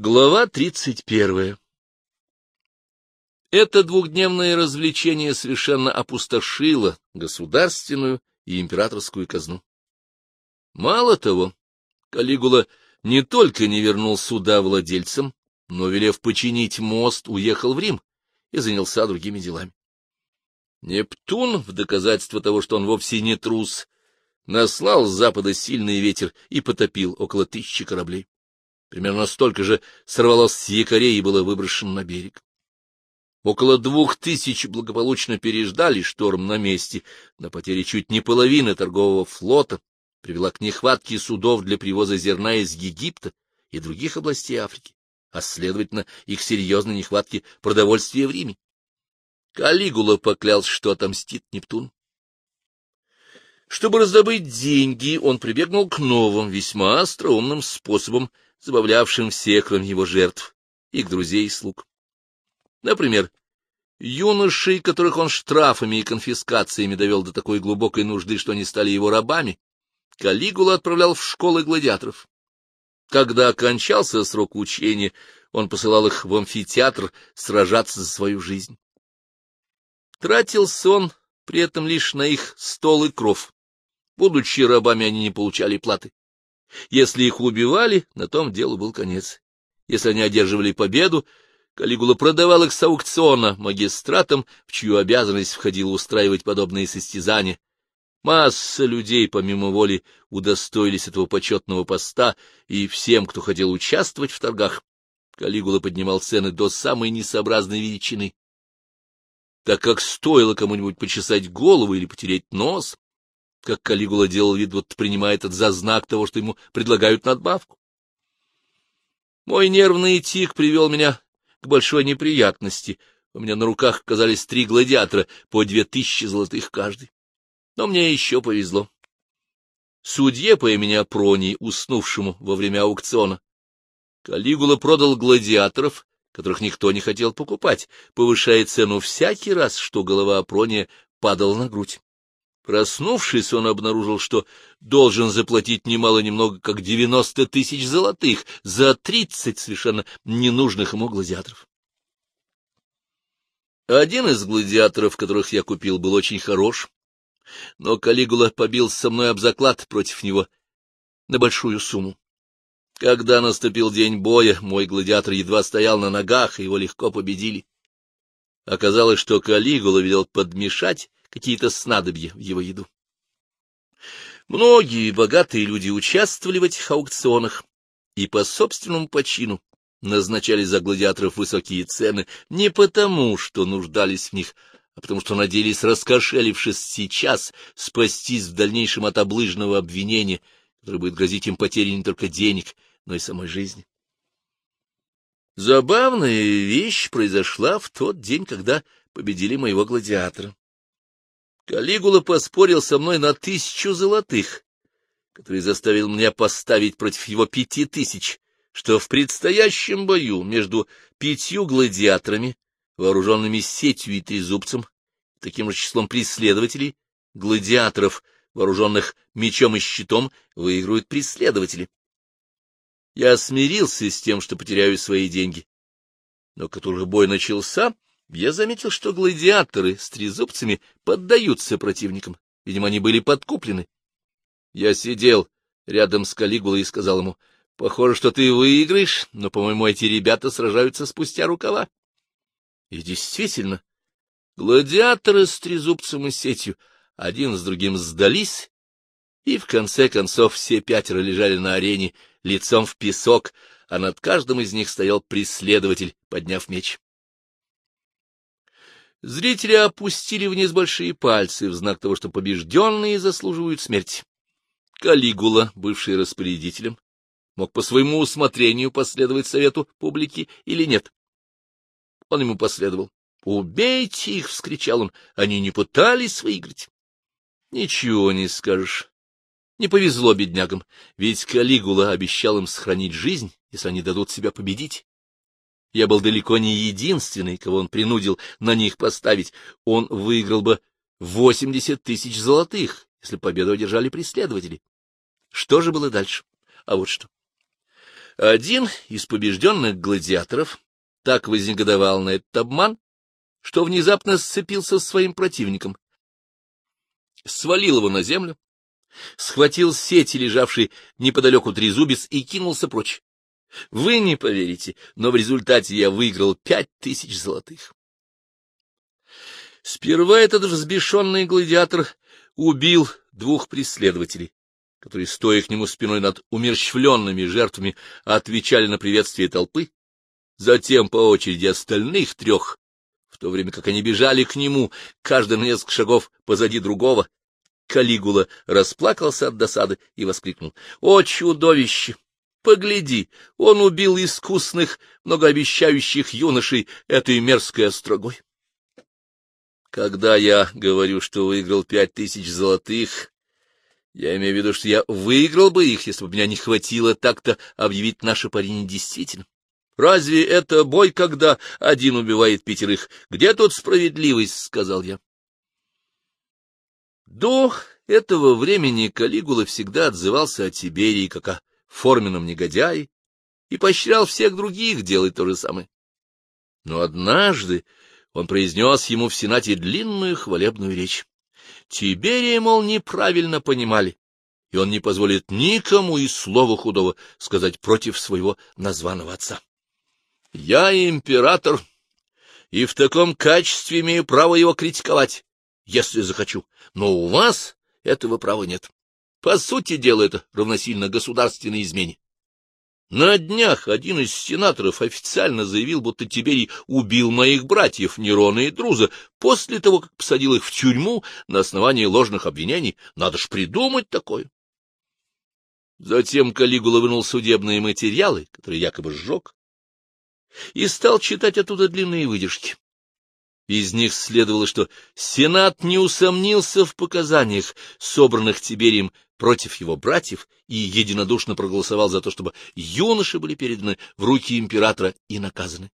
Глава тридцать первая Это двухдневное развлечение совершенно опустошило государственную и императорскую казну. Мало того, Калигула не только не вернул суда владельцам, но, велев починить мост, уехал в Рим и занялся другими делами. Нептун, в доказательство того, что он вовсе не трус, наслал с запада сильный ветер и потопил около тысячи кораблей. Примерно столько же сорвалось с якорей и было выброшено на берег. Около двух тысяч благополучно переждали шторм на месте, но потери чуть не половины торгового флота привела к нехватке судов для привоза зерна из Египта и других областей Африки, а, следовательно, их серьезной нехватке продовольствия в Риме. Калигула поклялся, что отомстит Нептун. Чтобы раздобыть деньги, он прибегнул к новым, весьма остроумным способам забавлявшим всех, кроме его жертв, их друзей и слуг. Например, юношей, которых он штрафами и конфискациями довел до такой глубокой нужды, что они стали его рабами, Калигула отправлял в школы гладиаторов. Когда окончался срок учения, он посылал их в амфитеатр сражаться за свою жизнь. Тратился он при этом лишь на их стол и кров. Будучи рабами, они не получали платы. Если их убивали, на том делу был конец. Если они одерживали победу, Калигула продавал их с аукциона магистратам, в чью обязанность входило устраивать подобные состязания. Масса людей, помимо воли, удостоились этого почетного поста, и всем, кто хотел участвовать в торгах, Калигула поднимал цены до самой несообразной величины. Так как стоило кому-нибудь почесать голову или потереть нос, как Калигула делал вид, вот принимает это за знак того, что ему предлагают надбавку. Мой нервный тик привел меня к большой неприятности. У меня на руках оказались три гладиатора, по две тысячи золотых каждый. Но мне еще повезло. Судье по имени Апроний, уснувшему во время аукциона, Калигула продал гладиаторов, которых никто не хотел покупать, повышая цену всякий раз, что голова Апрония падала на грудь. Проснувшись, он обнаружил, что должен заплатить немало-немного, как девяносто тысяч золотых за тридцать совершенно ненужных ему гладиаторов. Один из гладиаторов, которых я купил, был очень хорош, но Калигула побил со мной об заклад против него на большую сумму. Когда наступил день боя, мой гладиатор едва стоял на ногах, и его легко победили. Оказалось, что Калигула велел подмешать какие-то снадобья в его еду. Многие богатые люди участвовали в этих аукционах и по собственному почину назначали за гладиаторов высокие цены не потому, что нуждались в них, а потому что надеялись, раскошелившись сейчас, спастись в дальнейшем от облыжного обвинения, которое будет грозить им потерей не только денег, но и самой жизни. Забавная вещь произошла в тот день, когда победили моего гладиатора. Калигула поспорил со мной на тысячу золотых, который заставил меня поставить против его пяти тысяч, что в предстоящем бою между пятью гладиаторами, вооруженными сетью и трезубцем, таким же числом преследователей, гладиаторов, вооруженных мечом и щитом, выиграют преследователи. Я смирился с тем, что потеряю свои деньги. Но как только бой начался, я заметил, что гладиаторы с трезубцами поддаются противникам. Видимо, они были подкуплены. Я сидел рядом с Калигулой и сказал ему, — Похоже, что ты выиграешь, но, по-моему, эти ребята сражаются спустя рукава. И действительно, гладиаторы с трезубцем и сетью один с другим сдались, и в конце концов все пятеро лежали на арене лицом в песок, а над каждым из них стоял преследователь, подняв меч. Зрители опустили вниз большие пальцы в знак того, что побежденные заслуживают смерти. Калигула, бывший распорядителем, мог по своему усмотрению последовать совету публики или нет. Он ему последовал. «Убейте их!» — вскричал он. «Они не пытались выиграть». Ничего не скажешь. Не повезло беднягам, ведь Калигула обещал им сохранить жизнь, если они дадут себя победить. Я был далеко не единственный, кого он принудил на них поставить. Он выиграл бы восемьдесят тысяч золотых, если победу одержали преследователи. Что же было дальше? А вот что. Один из побежденных гладиаторов так вознегодовал на этот обман, что внезапно сцепился с своим противником, свалил его на землю, схватил сети, лежавшей неподалеку трезубец, и кинулся прочь. Вы не поверите, но в результате я выиграл пять тысяч золотых. Сперва этот взбешенный гладиатор убил двух преследователей, которые, стоя к нему спиной над умерщвленными жертвами, отвечали на приветствие толпы, затем по очереди остальных трех, в то время как они бежали к нему, каждый на несколько шагов позади другого, Калигула расплакался от досады и воскликнул. — О, чудовище! Погляди, он убил искусных, многообещающих юношей этой мерзкой острогой. Когда я говорю, что выиграл пять тысяч золотых, я имею в виду, что я выиграл бы их, если бы меня не хватило так-то объявить наше пари недействительным. Разве это бой, когда один убивает пятерых? Где тут справедливость? — сказал я. До этого времени Калигула всегда отзывался о Тиберии как о форменном негодяе и поощрял всех других делать то же самое. Но однажды он произнес ему в Сенате длинную хвалебную речь. Тиберия, мол, неправильно понимали, и он не позволит никому и слова худого сказать против своего названного отца. Я император, и в таком качестве имею право его критиковать, если захочу, но у вас этого права нет. По сути дела, это равносильно государственной измене. На днях один из сенаторов официально заявил, будто Тиберий убил моих братьев Нерона и Друза после того, как посадил их в тюрьму на основании ложных обвинений. Надо ж придумать такое. Затем Калигула вынул судебные материалы, которые якобы сжег, и стал читать оттуда длинные выдержки. Из них следовало, что Сенат не усомнился в показаниях, собранных Тиберием против его братьев, и единодушно проголосовал за то, чтобы юноши были переданы в руки императора и наказаны.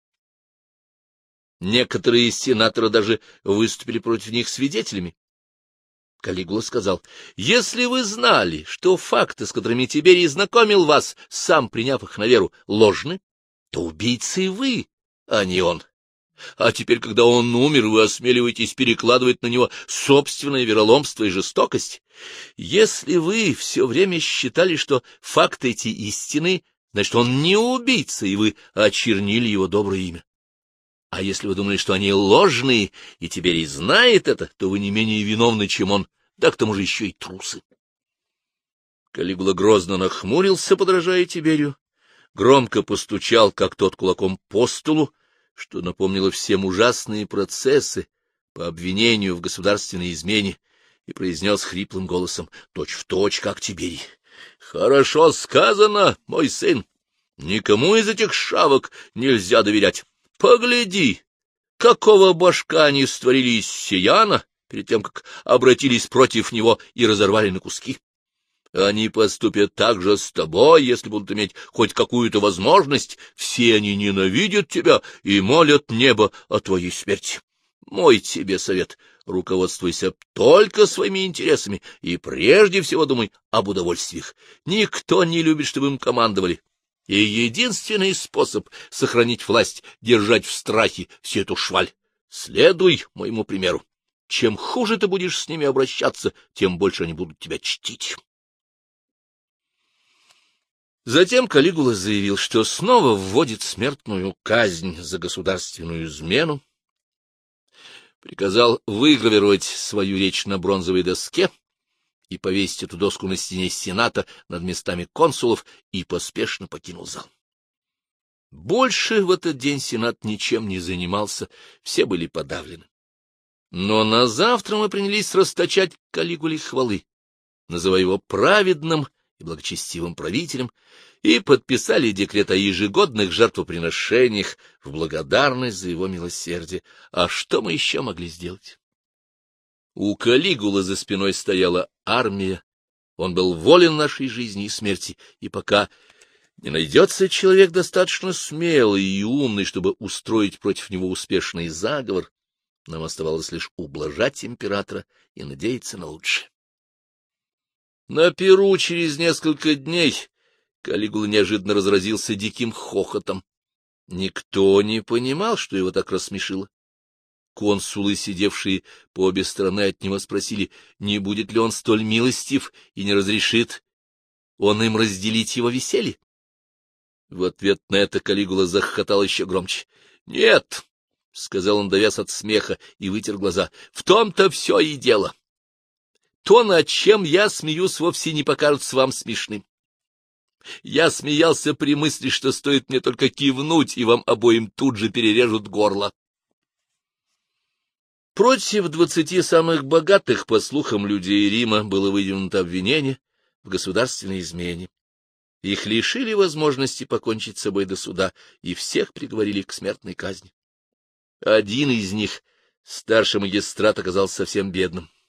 Некоторые из сенатора даже выступили против них свидетелями. Калигула сказал, — Если вы знали, что факты, с которыми Тиберий знакомил вас, сам приняв их на веру, ложны, то убийцы вы, а не он. А теперь, когда он умер, вы осмеливаетесь перекладывать на него собственное вероломство и жестокость? Если вы все время считали, что факты эти истины, значит, он не убийца, и вы очернили его доброе имя. А если вы думали, что они ложные, и теперь и знает это, то вы не менее виновны, чем он, да к тому же еще и трусы. Калигула грозно нахмурился, подражая Тиберию, громко постучал, как тот кулаком по столу, что напомнило всем ужасные процессы по обвинению в государственной измене, и произнес хриплым голосом, точь-в-точь, как Тиберий. — Хорошо сказано, мой сын. Никому из этих шавок нельзя доверять. Погляди, какого башка они створили из сияна перед тем, как обратились против него и разорвали на куски. Они поступят так же с тобой, если будут иметь хоть какую-то возможность. Все они ненавидят тебя и молят небо о твоей смерти. Мой тебе совет — руководствуйся только своими интересами и прежде всего думай об удовольствиях. Никто не любит, чтобы им командовали. И единственный способ сохранить власть — держать в страхе всю эту шваль. Следуй моему примеру. Чем хуже ты будешь с ними обращаться, тем больше они будут тебя чтить. Затем Калигула заявил, что снова вводит смертную казнь за государственную измену, приказал выгравировать свою речь на бронзовой доске и повесить эту доску на стене Сената над местами консулов и поспешно покинул зал. Больше в этот день Сенат ничем не занимался, все были подавлены. Но на завтра мы принялись расточать Калигуле хвалы, называя его праведным и благочестивым правителем, и подписали декрет о ежегодных жертвоприношениях в благодарность за его милосердие. А что мы еще могли сделать? У Калигулы за спиной стояла армия. Он был волен нашей жизни и смерти, и пока не найдется человек достаточно смелый и умный, чтобы устроить против него успешный заговор, нам оставалось лишь ублажать императора и надеяться на лучшее. На Перу через несколько дней Калигула неожиданно разразился диким хохотом. Никто не понимал, что его так рассмешило. Консулы, сидевшие по обе стороны от него, спросили, не будет ли он столь милостив и не разрешит он им разделить его веселье. В ответ на это Калигула захохотал еще громче. — Нет, — сказал он, давясь от смеха, и вытер глаза, — в том-то все и дело. То, над чем я смеюсь, вовсе не покажется вам смешным. Я смеялся при мысли, что стоит мне только кивнуть, и вам обоим тут же перережут горло. Против двадцати самых богатых, по слухам людей Рима, было выдвинуто обвинение в государственной измене. Их лишили возможности покончить с собой до суда, и всех приговорили к смертной казни. Один из них, старший магистрат, оказался совсем бедным. —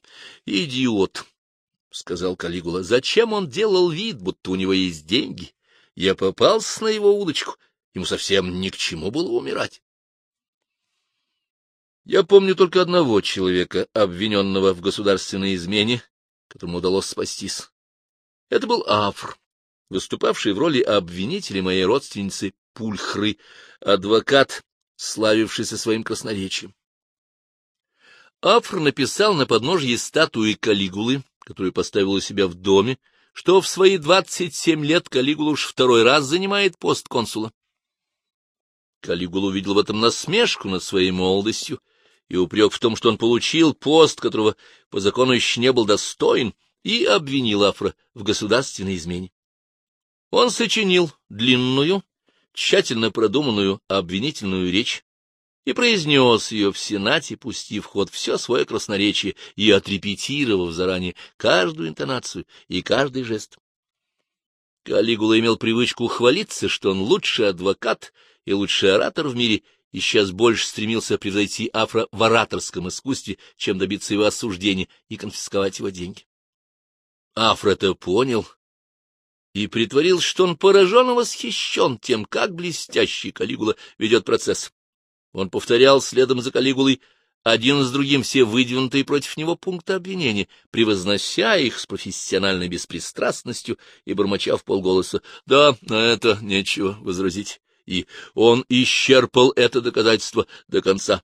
Идиот! — сказал Калигула. — Зачем он делал вид, будто у него есть деньги? Я попался на его удочку. Ему совсем ни к чему было умирать. Я помню только одного человека, обвиненного в государственной измене, которому удалось спастись. Это был Афр, выступавший в роли обвинителя моей родственницы Пульхры, адвокат, славившийся своим красноречием. Афр написал на подножье статуи Калигулы, которую поставил у себя в доме, что в свои двадцать семь лет Калигула уж второй раз занимает пост консула. Калигула увидел в этом насмешку над своей молодостью и упрек в том, что он получил пост, которого по закону еще не был достоин, и обвинил Афра в государственной измене. Он сочинил длинную, тщательно продуманную обвинительную речь и произнес ее в Сенате, пустив в ход все свое красноречие и отрепетировав заранее каждую интонацию и каждый жест. Калигула имел привычку хвалиться, что он лучший адвокат и лучший оратор в мире, и сейчас больше стремился превзойти Афро в ораторском искусстве, чем добиться его осуждения и конфисковать его деньги. Афро это понял и притворил, что он поражен и восхищен тем, как блестящий Калигула ведет процесс. Он повторял следом за Калигулой один с другим все выдвинутые против него пункты обвинения, превознося их с профессиональной беспристрастностью и бормоча в полголоса «Да, на это нечего возразить» и он исчерпал это доказательство до конца.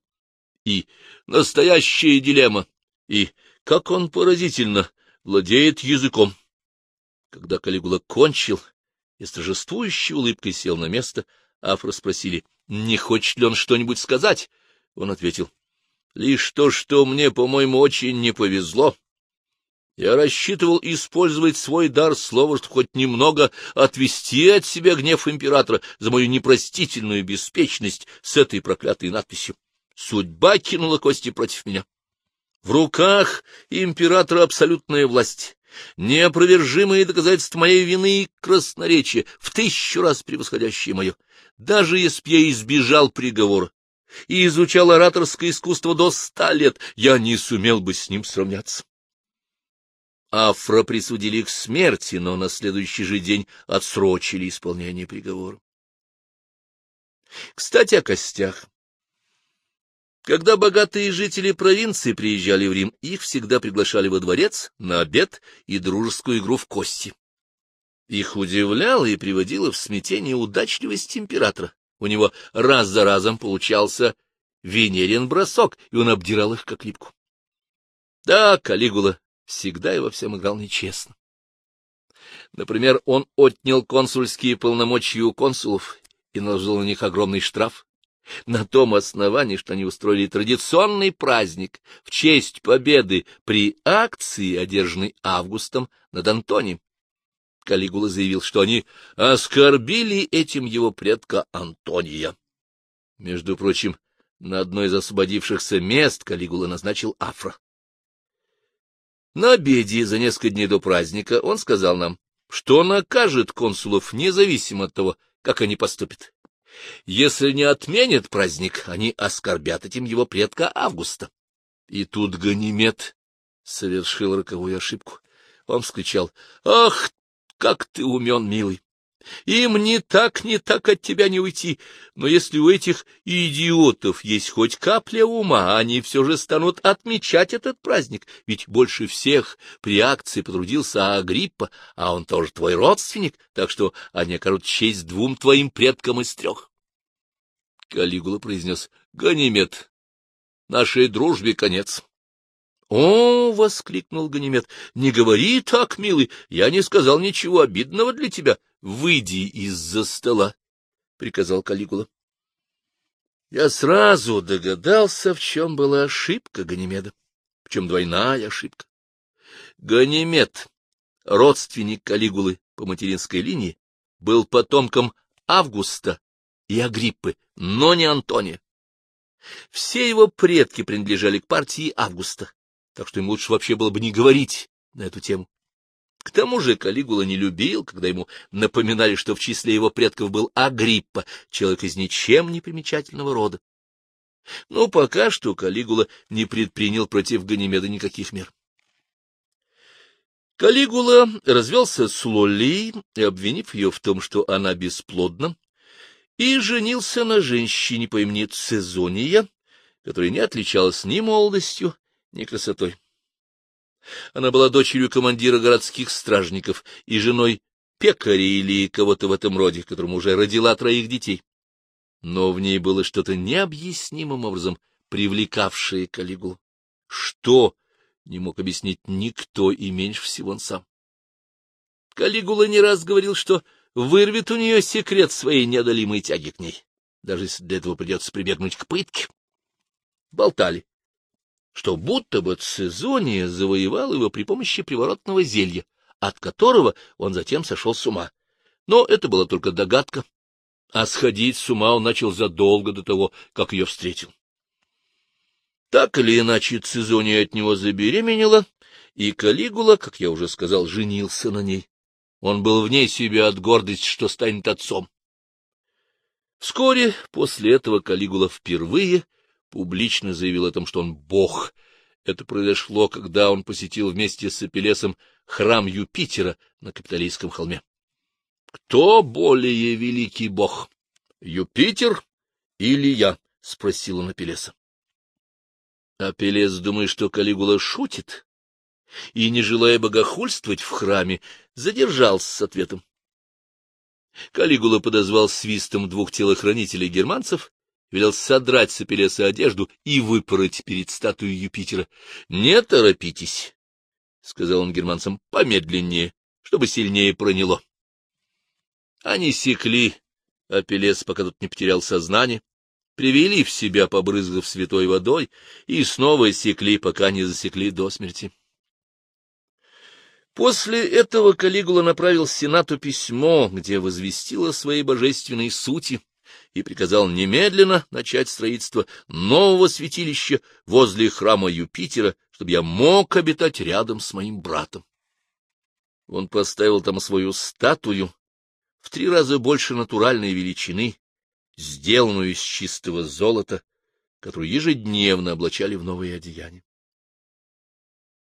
И настоящая дилемма, и как он поразительно владеет языком. Когда Калигула кончил и с торжествующей улыбкой сел на место, Афро спросили, не хочет ли он что-нибудь сказать. Он ответил, — Лишь то, что мне, по-моему, очень не повезло, я рассчитывал использовать свой дар слова, чтобы хоть немного отвести от себя гнев императора за мою непростительную беспечность с этой проклятой надписью. Судьба кинула кости против меня. В руках императора абсолютная власть, неопровержимые доказательства моей вины и красноречия, в тысячу раз превосходящие мое. Даже если б я избежал приговора и изучал ораторское искусство до ста лет, я не сумел бы с ним сравняться. Афра присудили к смерти, но на следующий же день отсрочили исполнение приговора. Кстати, о костях. Когда богатые жители провинции приезжали в Рим, их всегда приглашали во дворец на обед и дружескую игру в кости. Их удивляло и приводило в смятение удачливость императора. У него раз за разом получался венерин бросок, и он обдирал их как липку. Да, Калигула всегда и во всем играл нечестно. Например, он отнял консульские полномочия у консулов и наложил на них огромный штраф, на том основании, что они устроили традиционный праздник в честь победы при акции, одержанной Августом над Антонием. Калигула заявил, что они оскорбили этим его предка Антония. Между прочим, на одно из освободившихся мест Калигула назначил Афра. На обеде за несколько дней до праздника он сказал нам, что накажет консулов независимо от того, как они поступят. Если не отменят праздник, они оскорбят этим его предка Августа. И тут Ганимед совершил роковую ошибку. Он вскричал, — Ах, как ты умен, милый! Им ни так, ни так от тебя не уйти. Но если у этих идиотов есть хоть капля ума, они все же станут отмечать этот праздник, ведь больше всех при акции потрудился Агриппа, а он тоже твой родственник, так что они окажут честь двум твоим предкам из трех. Калигула произнес, — Ганимед, нашей дружбе конец. «О!» — воскликнул Ганимед. «Не говори так, милый, я не сказал ничего обидного для тебя. Выйди из-за стола», — приказал Калигула. Я сразу догадался, в чем была ошибка Ганимеда, в чем двойная ошибка. Ганимед, родственник Калигулы по материнской линии, был потомком Августа и Агриппы, но не Антония. Все его предки принадлежали к партии Августа так что ему лучше вообще было бы не говорить на эту тему. К тому же Калигула не любил, когда ему напоминали, что в числе его предков был Агриппа, человек из ничем не примечательного рода. Но пока что Калигула не предпринял против Ганимеда никаких мер. Калигула развелся с Лолией, обвинив ее в том, что она бесплодна, и женился на женщине по имени Цезония, которая не отличалась ни молодостью, ни красотой. Она была дочерью командира городских стражников и женой пекаря или кого-то в этом роде, которому уже родила троих детей. Но в ней было что-то необъяснимым образом привлекавшее Калигулу. Что не мог объяснить никто, и меньше всего он сам. Калигула не раз говорил, что вырвет у нее секрет своей неодолимой тяги к ней, даже если для этого придется прибегнуть к пытке. Болтали, что будто бы Цезония завоевал его при помощи приворотного зелья, от которого он затем сошел с ума. Но это была только догадка, а сходить с ума он начал задолго до того, как ее встретил. Так или иначе, Цезония от него забеременела, и Калигула, как я уже сказал, женился на ней. Он был вне себя от гордости, что станет отцом. Вскоре после этого Калигула впервые публично заявил о том, что он бог. Это произошло, когда он посетил вместе с Апеллесом храм Юпитера на Капитолийском холме. Кто более великий бог, Юпитер или я? — спросил он Апеллеса. Апеллес, думая, что Калигула шутит, и, не желая богохульствовать в храме, задержался с ответом. Калигула подозвал свистом двух телохранителей германцев велел содрать с Апеллеса одежду и выпороть перед статуей Юпитера. — Не торопитесь, — сказал он германцам, — помедленнее, чтобы сильнее проняло. Они секли Апеллес, пока тот не потерял сознание, привели в себя, побрызгав святой водой, и снова секли, пока не засекли до смерти. После этого Калигула направил Сенату письмо, где возвестил о своей божественной сути и приказал немедленно начать строительство нового святилища возле храма Юпитера, чтобы я мог обитать рядом с моим братом. Он поставил там свою статую в три раза больше натуральной величины, сделанную из чистого золота, которую ежедневно облачали в новые одеяния.